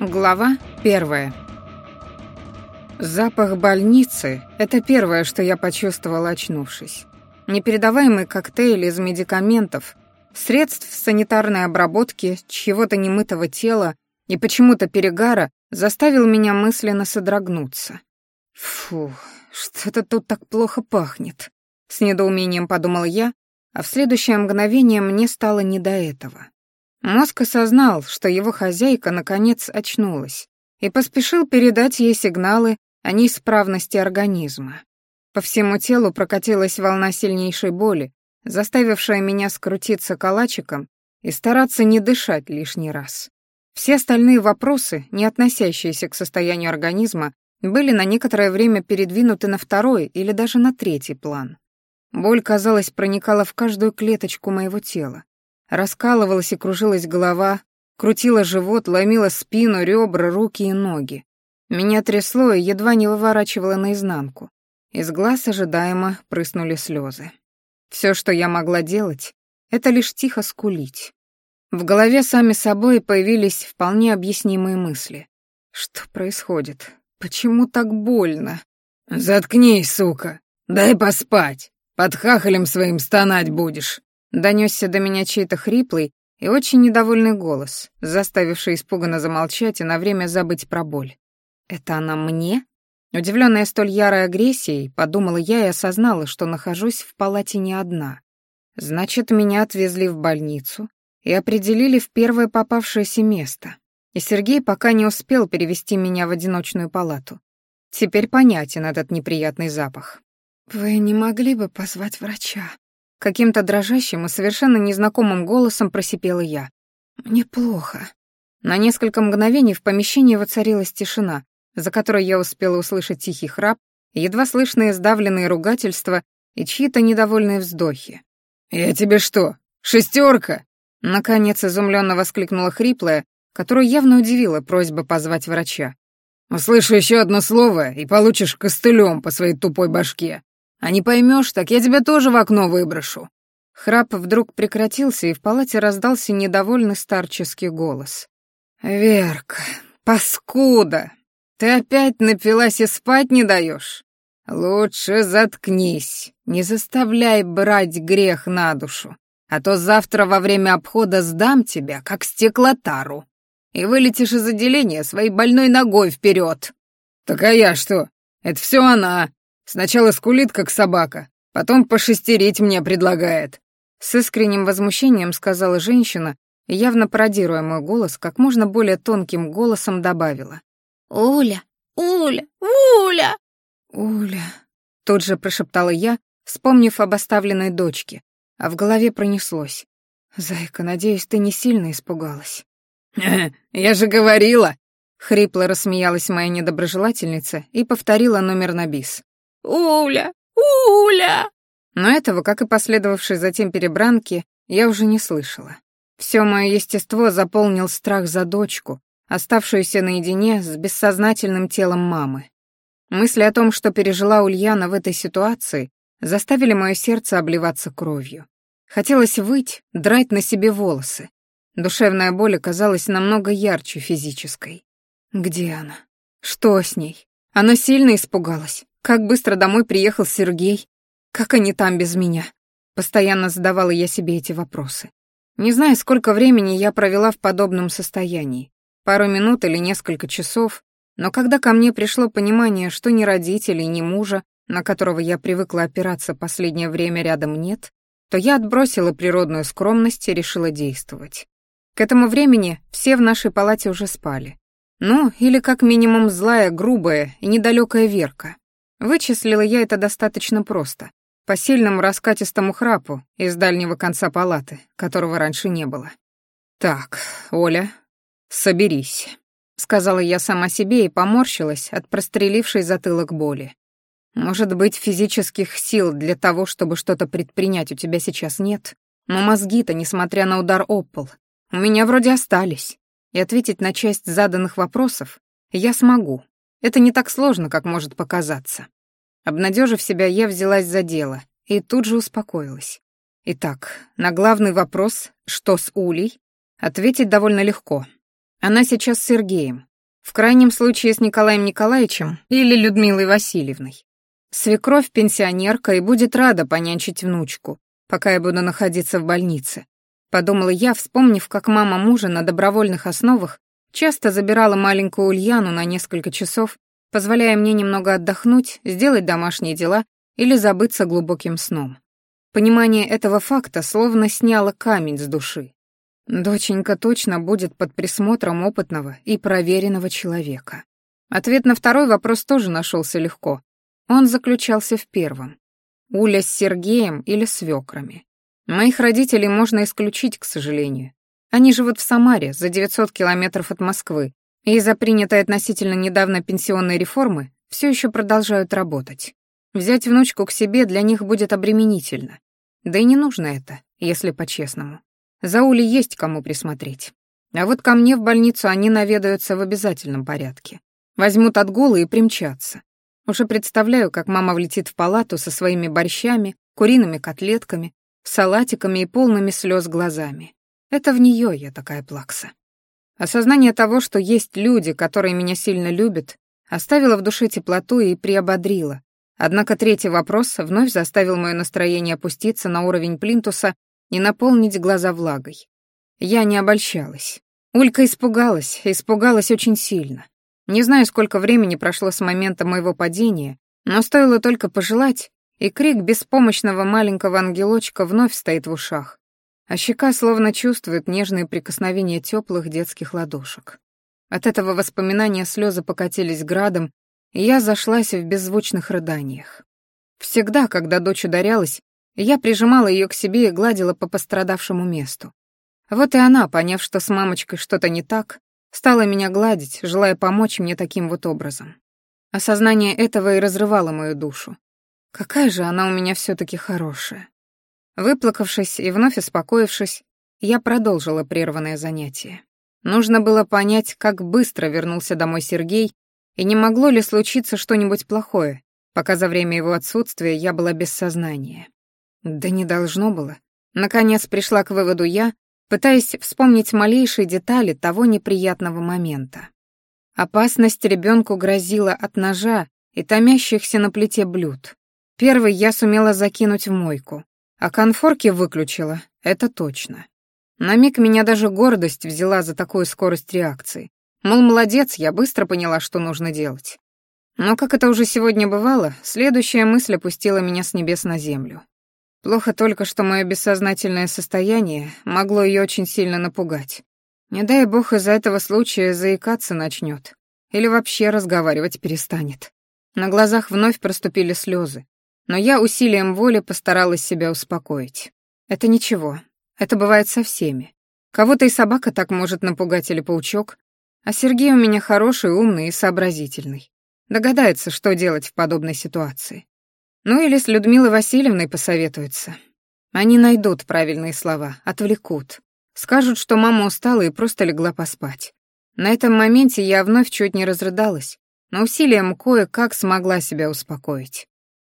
Глава первая. Запах больницы — это первое, что я почувствовала, очнувшись. Непередаваемый коктейль из медикаментов, средств санитарной обработки, чьего-то немытого тела и почему-то перегара заставил меня мысленно содрогнуться. Фу, что-то тут так плохо пахнет. С недоумением подумал я, а в следующее мгновение мне стало не до этого. Мозг осознал, что его хозяйка наконец очнулась и поспешил передать ей сигналы о неисправности организма. По всему телу прокатилась волна сильнейшей боли, заставившая меня скрутиться калачиком и стараться не дышать лишний раз. Все остальные вопросы, не относящиеся к состоянию организма, были на некоторое время передвинуты на второй или даже на третий план. Боль, казалось, проникала в каждую клеточку моего тела, Раскалывалась и кружилась голова, крутила живот, ломила спину, ребра, руки и ноги. Меня трясло и едва не выворачивало наизнанку. Из глаз ожидаемо прыснули слезы. Все, что я могла делать, это лишь тихо скулить. В голове сами собой появились вполне объяснимые мысли. Что происходит? Почему так больно? «Заткнись, сука! Дай поспать! Под хахалем своим стонать будешь!» Донесся до меня чей-то хриплый и очень недовольный голос, заставивший испуганно замолчать и на время забыть про боль. «Это она мне?» Удивленная столь ярой агрессией, подумала я и осознала, что нахожусь в палате не одна. Значит, меня отвезли в больницу и определили в первое попавшееся место. И Сергей пока не успел перевести меня в одиночную палату. Теперь понятен этот неприятный запах. «Вы не могли бы позвать врача?» Каким-то дрожащим и совершенно незнакомым голосом просипела я. «Мне плохо». На несколько мгновений в помещении воцарилась тишина, за которой я успела услышать тихий храп, едва слышные сдавленные ругательства и чьи-то недовольные вздохи. «Я тебе что, шестерка?» Наконец изумленно воскликнула хриплая, которую явно удивила просьба позвать врача. «Услышу еще одно слово, и получишь костылем по своей тупой башке. А не поймешь, так я тебя тоже в окно выброшу». Храп вдруг прекратился, и в палате раздался недовольный старческий голос. «Верка, паскуда, ты опять напилась и спать не даешь? Лучше заткнись, не заставляй брать грех на душу, а то завтра во время обхода сдам тебя, как стеклотару, и вылетишь из отделения своей больной ногой вперед. «Так а я что? Это все она!» Сначала скулит, как собака, потом пошестерить мне предлагает». С искренним возмущением сказала женщина, явно пародируя мой голос, как можно более тонким голосом добавила. «Уля, Уля, Уля!» «Уля!» — тут же прошептала я, вспомнив об оставленной дочке, а в голове пронеслось. «Зайка, надеюсь, ты не сильно испугалась?» «Я же говорила!» — хрипло рассмеялась моя недоброжелательница и повторила номер на бис. Уля! Уля!» Но этого, как и последовавшей затем перебранки, я уже не слышала. Все мое естество заполнил страх за дочку, оставшуюся наедине с бессознательным телом мамы. Мысли о том, что пережила Ульяна в этой ситуации, заставили мое сердце обливаться кровью. Хотелось выть, драть на себе волосы. Душевная боль оказалась намного ярче физической. Где она? Что с ней? Она сильно испугалась. Как быстро домой приехал Сергей? Как они там без меня? Постоянно задавала я себе эти вопросы. Не знаю, сколько времени я провела в подобном состоянии. Пару минут или несколько часов, но когда ко мне пришло понимание, что ни родителей, ни мужа, на которого я привыкла опираться последнее время рядом нет, то я отбросила природную скромность и решила действовать. К этому времени все в нашей палате уже спали. Ну, или как минимум злая, грубая и недалекая Верка. Вычислила я это достаточно просто, по сильному раскатистому храпу из дальнего конца палаты, которого раньше не было. «Так, Оля, соберись», — сказала я сама себе и поморщилась от прострелившей затылок боли. «Может быть, физических сил для того, чтобы что-то предпринять у тебя сейчас нет, но мозги-то, несмотря на удар об пол, у меня вроде остались, и ответить на часть заданных вопросов я смогу, это не так сложно, как может показаться. Обнадежив себя, я взялась за дело и тут же успокоилась. Итак, на главный вопрос «что с Улей?» ответить довольно легко. Она сейчас с Сергеем, В крайнем случае с Николаем Николаевичем или Людмилой Васильевной. Свекровь пенсионерка и будет рада понянчить внучку, пока я буду находиться в больнице. Подумала я, вспомнив, как мама мужа на добровольных основах часто забирала маленькую Ульяну на несколько часов, позволяя мне немного отдохнуть, сделать домашние дела или забыться глубоким сном. Понимание этого факта словно сняло камень с души. Доченька точно будет под присмотром опытного и проверенного человека. Ответ на второй вопрос тоже нашелся легко. Он заключался в первом. Уля с Сергеем или свекрами. Моих родителей можно исключить, к сожалению. Они живут в Самаре, за 900 километров от Москвы, и из-за принятой относительно недавно пенсионной реформы все еще продолжают работать. Взять внучку к себе для них будет обременительно. Да и не нужно это, если по-честному. За Улей есть кому присмотреть. А вот ко мне в больницу они наведаются в обязательном порядке. Возьмут отгулы и примчатся. Уже представляю, как мама влетит в палату со своими борщами, куриными котлетками, салатиками и полными слез глазами. Это в нее я такая плакса. Осознание того, что есть люди, которые меня сильно любят, оставило в душе теплоту и приободрило. Однако третий вопрос вновь заставил мое настроение опуститься на уровень плинтуса и наполнить глаза влагой. Я не обольщалась. Улька испугалась, испугалась очень сильно. Не знаю, сколько времени прошло с момента моего падения, но стоило только пожелать, и крик беспомощного маленького ангелочка вновь стоит в ушах, а щека словно чувствует нежные прикосновения теплых детских ладошек. От этого воспоминания слезы покатились градом, и я зашлась в беззвучных рыданиях. Всегда, когда дочь ударялась, я прижимала ее к себе и гладила по пострадавшему месту. Вот и она, поняв, что с мамочкой что-то не так, стала меня гладить, желая помочь мне таким вот образом. Осознание этого и разрывало мою душу. Какая же она у меня все таки хорошая. Выплакавшись и вновь успокоившись, я продолжила прерванное занятие. Нужно было понять, как быстро вернулся домой Сергей, и не могло ли случиться что-нибудь плохое, пока за время его отсутствия я была без сознания. Да не должно было. Наконец пришла к выводу я, пытаясь вспомнить малейшие детали того неприятного момента. Опасность ребенку грозила от ножа и томящихся на плите блюд. Первый я сумела закинуть в мойку, а конфорки выключила, это точно. На миг меня даже гордость взяла за такую скорость реакции. Мол, молодец, я быстро поняла, что нужно делать. Но, как это уже сегодня бывало, следующая мысль опустила меня с небес на землю. Плохо только, что мое бессознательное состояние могло ее очень сильно напугать. Не дай бог из-за этого случая заикаться начнет. Или вообще разговаривать перестанет. На глазах вновь проступили слезы. Но я усилием воли постаралась себя успокоить. Это ничего. Это бывает со всеми. Кого-то и собака так может напугать или паучок, а Сергей у меня хороший, умный и сообразительный. Догадается, что делать в подобной ситуации. Ну или с Людмилой Васильевной посоветуются. Они найдут правильные слова, отвлекут. Скажут, что мама устала и просто легла поспать. На этом моменте я вновь чуть не разрыдалась, но усилием кое-как смогла себя успокоить.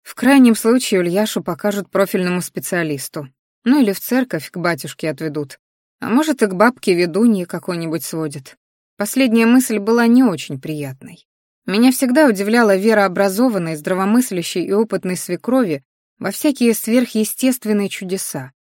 В крайнем случае Ульяшу покажут профильному специалисту. Ну или в церковь к батюшке отведут. А может, и к бабке ведуньи какой-нибудь сводят. Последняя мысль была не очень приятной. Меня всегда удивляла вера образованной, здравомыслящей и опытной свекрови во всякие сверхъестественные чудеса.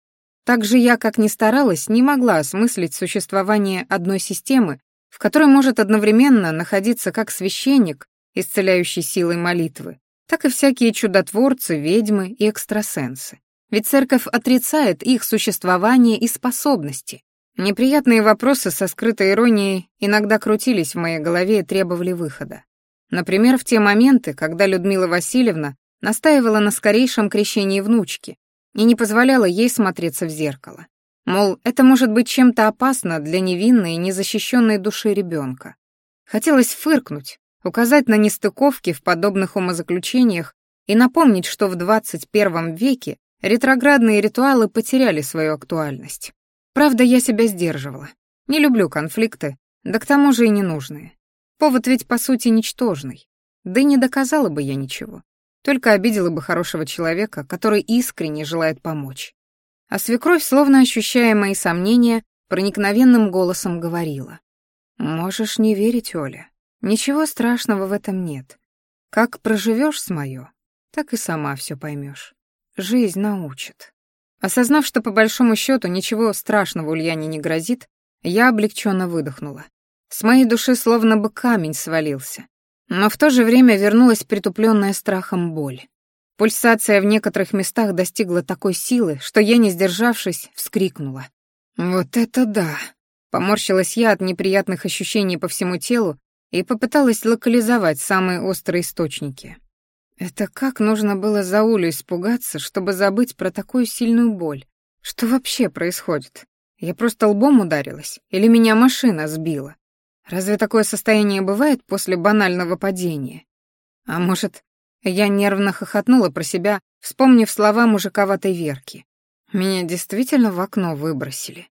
Также я, как ни старалась, не могла осмыслить существование одной системы, в которой может одновременно находиться как священник, исцеляющий силой молитвы, так и всякие чудотворцы, ведьмы и экстрасенсы. Ведь церковь отрицает их существование и способности. Неприятные вопросы со скрытой иронией иногда крутились в моей голове и требовали выхода. Например, в те моменты, когда Людмила Васильевна настаивала на скорейшем крещении внучки и не позволяла ей смотреться в зеркало. Мол, это может быть чем-то опасно для невинной и незащищенной души ребенка. Хотелось фыркнуть, указать на нестыковки в подобных умозаключениях и напомнить, что в 21 веке ретроградные ритуалы потеряли свою актуальность. Правда, я себя сдерживала. Не люблю конфликты, да к тому же и ненужные. Повод ведь, по сути, ничтожный. Да и не доказала бы я ничего. Только обидела бы хорошего человека, который искренне желает помочь. А свекровь, словно ощущая мои сомнения, проникновенным голосом говорила. «Можешь не верить, Оля. Ничего страшного в этом нет. Как проживешь с моё, так и сама все поймешь. Жизнь научит. Осознав, что по большому счету ничего страшного Ульяне не грозит, я облегченно выдохнула. С моей души словно бы камень свалился. Но в то же время вернулась притупленная страхом боль. Пульсация в некоторых местах достигла такой силы, что я, не сдержавшись, вскрикнула. «Вот это да!» Поморщилась я от неприятных ощущений по всему телу и попыталась локализовать самые острые источники. Это как нужно было за Улю испугаться, чтобы забыть про такую сильную боль? Что вообще происходит? Я просто лбом ударилась? Или меня машина сбила? Разве такое состояние бывает после банального падения? А может, я нервно хохотнула про себя, вспомнив слова мужиковатой Верки. Меня действительно в окно выбросили.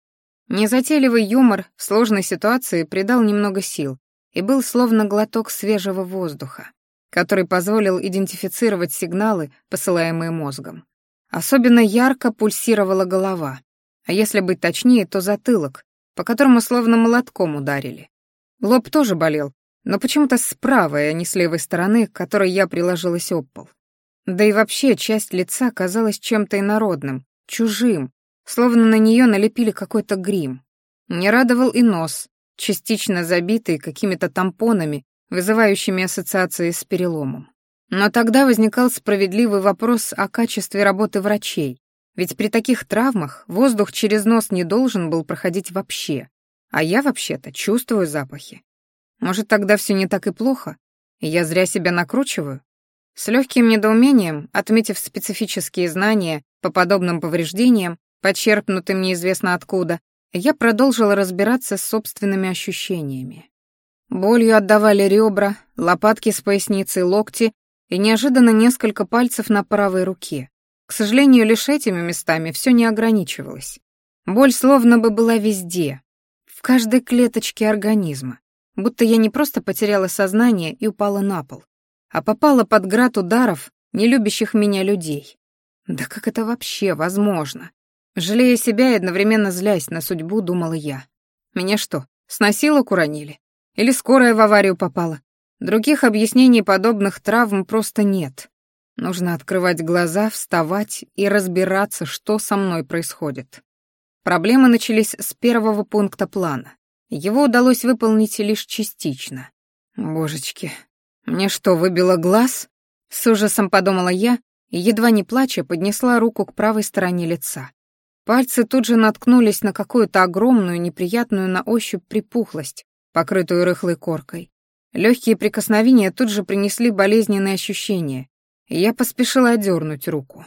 Незатейливый юмор в сложной ситуации придал немного сил и был словно глоток свежего воздуха, который позволил идентифицировать сигналы, посылаемые мозгом. Особенно ярко пульсировала голова, а если быть точнее, то затылок, по которому словно молотком ударили. Лоб тоже болел, но почему-то с правой, а не с левой стороны, к которой я приложилась об пол. Да и вообще часть лица казалась чем-то инородным, чужим, словно на нее налепили какой-то грим. Не радовал и нос, частично забитый какими-то тампонами, вызывающими ассоциации с переломом. Но тогда возникал справедливый вопрос о качестве работы врачей, ведь при таких травмах воздух через нос не должен был проходить вообще, а я вообще-то чувствую запахи. Может, тогда все не так и плохо, и я зря себя накручиваю? С легким недоумением, отметив специфические знания по подобным повреждениям, почерпнутым неизвестно откуда, я продолжила разбираться с собственными ощущениями. Болью отдавали ребра, лопатки с поясницей, локти и неожиданно несколько пальцев на правой руке. К сожалению, лишь этими местами все не ограничивалось. Боль словно бы была везде, в каждой клеточке организма, будто я не просто потеряла сознание и упала на пол, а попала под град ударов нелюбящих меня людей. Да как это вообще возможно? Жалея себя и одновременно злясь на судьбу, думала я. Меня что, с носилок уронили? Или скорая в аварию попала? Других объяснений подобных травм просто нет. Нужно открывать глаза, вставать и разбираться, что со мной происходит. Проблемы начались с первого пункта плана. Его удалось выполнить лишь частично. Божечки, мне что, выбило глаз? С ужасом подумала я и, едва не плача, поднесла руку к правой стороне лица. Пальцы тут же наткнулись на какую-то огромную, неприятную на ощупь припухлость, покрытую рыхлой коркой. Легкие прикосновения тут же принесли болезненные ощущения, и я поспешила отдернуть руку.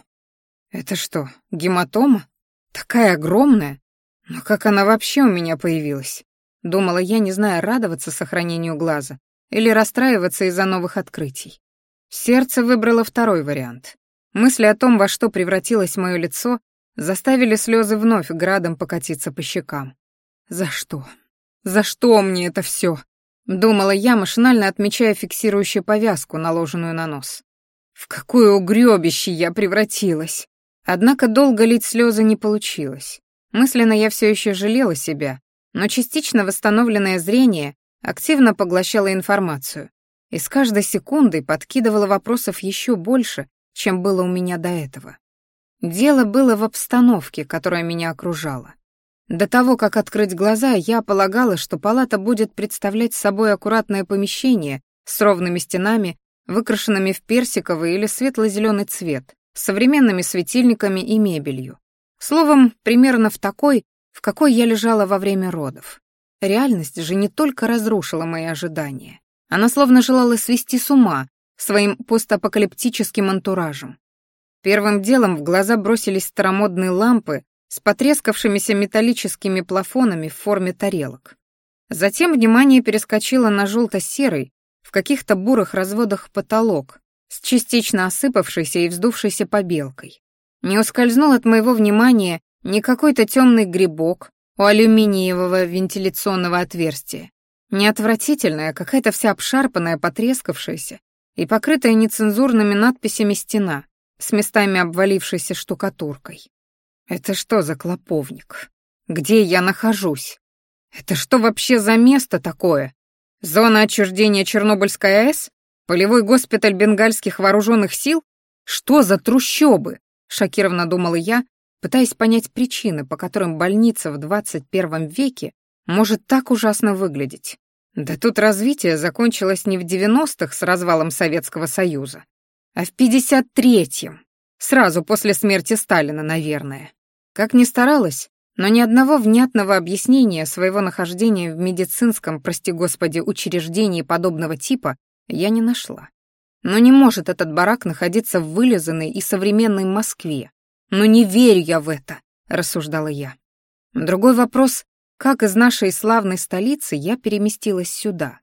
«Это что, гематома? Такая огромная? Но как она вообще у меня появилась?» Думала я, не зная, радоваться сохранению глаза или расстраиваться из-за новых открытий. Сердце выбрало второй вариант. Мысли о том, во что превратилось мое лицо, заставили слезы вновь градом покатиться по щекам. За что? За что мне это все? Думала я, машинально отмечая фиксирующую повязку, наложенную на нос. В какое угрёбище я превратилась! Однако долго лить слезы не получилось. Мысленно я все еще жалела себя, но частично восстановленное зрение активно поглощало информацию и с каждой секундой подкидывало вопросов еще больше, чем было у меня до этого. Дело было в обстановке, которая меня окружала. До того, как открыть глаза, я полагала, что палата будет представлять собой аккуратное помещение с ровными стенами, выкрашенными в персиковый или светло-зеленый цвет, с современными светильниками и мебелью. Словом, примерно в такой, в какой я лежала во время родов. Реальность же не только разрушила мои ожидания. Она словно желала свести с ума своим постапокалиптическим антуражем. Первым делом в глаза бросились старомодные лампы с потрескавшимися металлическими плафонами в форме тарелок. Затем внимание перескочило на желто-серый, в каких-то бурых разводах потолок, с частично осыпавшейся и вздувшейся побелкой. Не ускользнул от моего внимания ни какой-то темный грибок у алюминиевого вентиляционного отверстия, не отвратительная, какая-то вся обшарпанная, потрескавшаяся и покрытая нецензурными надписями стена, с местами обвалившейся штукатуркой. Это что за клоповник? Где я нахожусь? Это что вообще за место такое? Зона отчуждения Чернобыльской АЭС? Полевой госпиталь бенгальских вооруженных сил? Что за трущобы? Шокированно думала я, пытаясь понять причины, по которым больница в 21 веке может так ужасно выглядеть. Да тут развитие закончилось не в 90-х с развалом Советского Союза, а в 53-м, сразу после смерти Сталина, наверное. Как ни старалась, но ни одного внятного объяснения своего нахождения в медицинском, прости господи, учреждении подобного типа я не нашла. Но не может этот барак находиться в вылизанной и современной Москве. Но не верю я в это, рассуждала я. Другой вопрос, как из нашей славной столицы я переместилась сюда?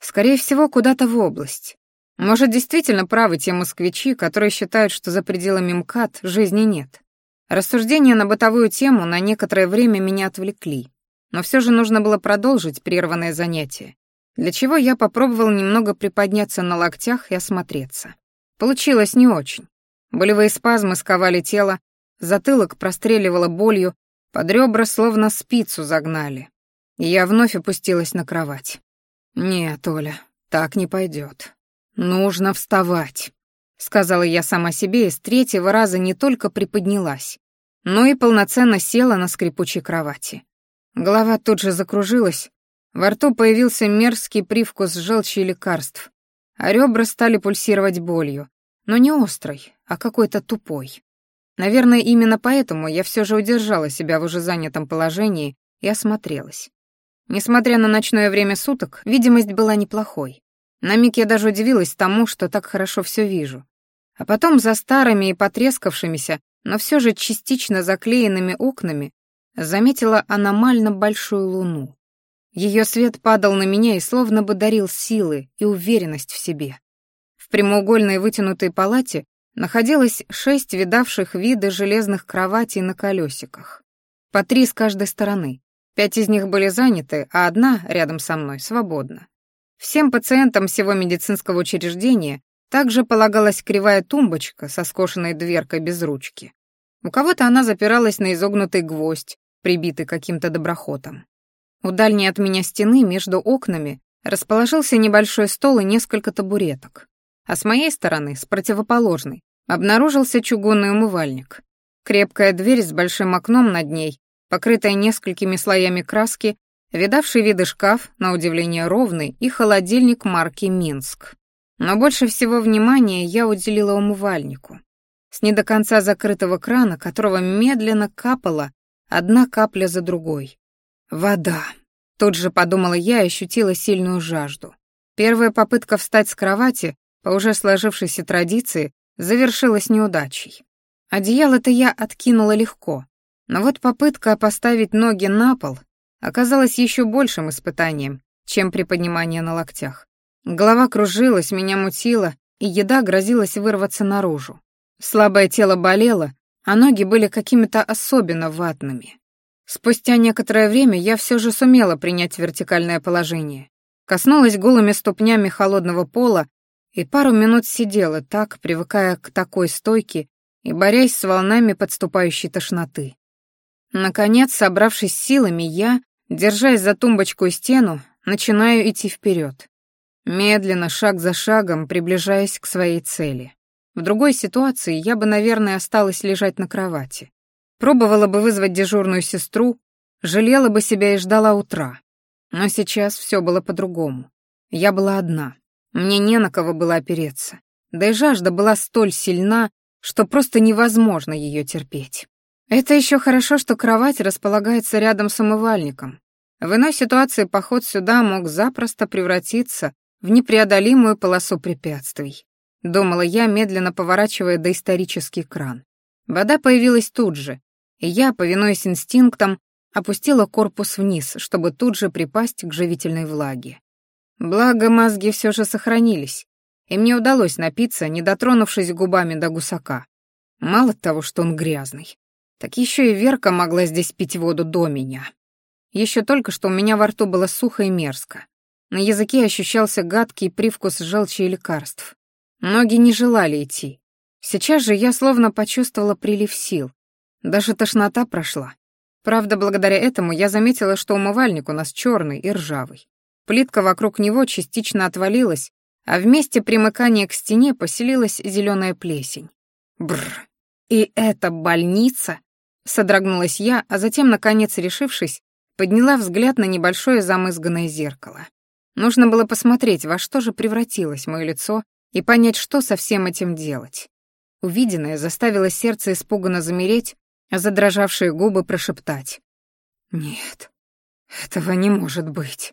Скорее всего, куда-то в область. Может, действительно правы те москвичи, которые считают, что за пределами МКАД жизни нет. Рассуждения на бытовую тему на некоторое время меня отвлекли. Но все же нужно было продолжить прерванное занятие для чего я попробовал немного приподняться на локтях и осмотреться. Получилось не очень. Болевые спазмы сковали тело, затылок простреливало болью, под ребра словно спицу загнали. И я вновь опустилась на кровать. «Нет, Оля, так не пойдет. Нужно вставать», — сказала я сама себе и с третьего раза не только приподнялась, но и полноценно села на скрипучей кровати. Голова тут же закружилась, во рту появился мерзкий привкус желчи и лекарств, а ребра стали пульсировать болью, но не острой, а какой-то тупой. Наверное, именно поэтому я все же удержала себя в уже занятом положении и осмотрелась. Несмотря на ночное время суток, видимость была неплохой. На миг я даже удивилась тому, что так хорошо все вижу. А потом за старыми и потрескавшимися, но все же частично заклеенными окнами заметила аномально большую луну. Ее свет падал на меня и словно бы дарил силы и уверенность в себе. В прямоугольной вытянутой палате находилось шесть видавших виды железных кроватей на колесиках. По три с каждой стороны. Пять из них были заняты, а одна, рядом со мной, свободна. Всем пациентам всего медицинского учреждения также полагалась кривая тумбочка со скошенной дверкой без ручки. У кого-то она запиралась на изогнутый гвоздь, прибитый каким-то доброхотом. У дальней от меня стены между окнами расположился небольшой стол и несколько табуреток. А с моей стороны, с противоположной, обнаружился чугунный умывальник. Крепкая дверь с большим окном над ней, покрытая несколькими слоями краски, видавший виды шкаф, на удивление ровный, и холодильник марки «Минск». Но больше всего внимания я уделила умывальнику. С не до конца закрытого крана, которого медленно капала одна капля за другой. Вода. Тут же подумала я и ощутила сильную жажду. Первая попытка встать с кровати, по уже сложившейся традиции, завершилась неудачей. Одеяло-то я откинула легко, но вот попытка поставить ноги на пол оказалась еще большим испытанием, чем приподнимание на локтях. Голова кружилась, меня мутила, и еда грозилась вырваться наружу. Слабое тело болело, а ноги были какими-то особенно ватными. Спустя некоторое время я все же сумела принять вертикальное положение. Коснулась голыми ступнями холодного пола и пару минут сидела так, привыкая к такой стойке и борясь с волнами подступающей тошноты. Наконец, собравшись силами, я, держась за тумбочку и стену, начинаю идти вперед, медленно, шаг за шагом, приближаясь к своей цели. В другой ситуации я бы, наверное, осталась лежать на кровати. Пробовала бы вызвать дежурную сестру, жалела бы себя и ждала утра. Но сейчас все было по-другому. Я была одна. Мне не на кого было опереться. Да и жажда была столь сильна, что просто невозможно ее терпеть. Это еще хорошо, что кровать располагается рядом с умывальником. В иной ситуации поход сюда мог запросто превратиться в непреодолимую полосу препятствий. Думала я, медленно поворачивая доисторический кран. Вода появилась тут же, и я, повинуясь инстинктам, опустила корпус вниз, чтобы тут же припасть к живительной влаге. Благо, мозги все же сохранились, и мне удалось напиться, не дотронувшись губами до гусака. Мало того, что он грязный, так еще и Верка могла здесь пить воду до меня. Еще только что у меня во рту было сухо и мерзко. На языке ощущался гадкий привкус желчи и лекарств. Ноги не желали идти. Сейчас же я словно почувствовала прилив сил, даже тошнота прошла. Правда, благодаря этому я заметила, что умывальник у нас черный и ржавый. Плитка вокруг него частично отвалилась, а в месте примыкания к стене поселилась зеленая плесень. Бррр. И это больница? Содрогнулась я, а затем, наконец решившись, подняла взгляд на небольшое замызганное зеркало. Нужно было посмотреть, во что же превратилось мое лицо и понять, что со всем этим делать. Увиденное заставило сердце испуганно замереть, а задрожавшие губы прошептать. «Нет, этого не может быть».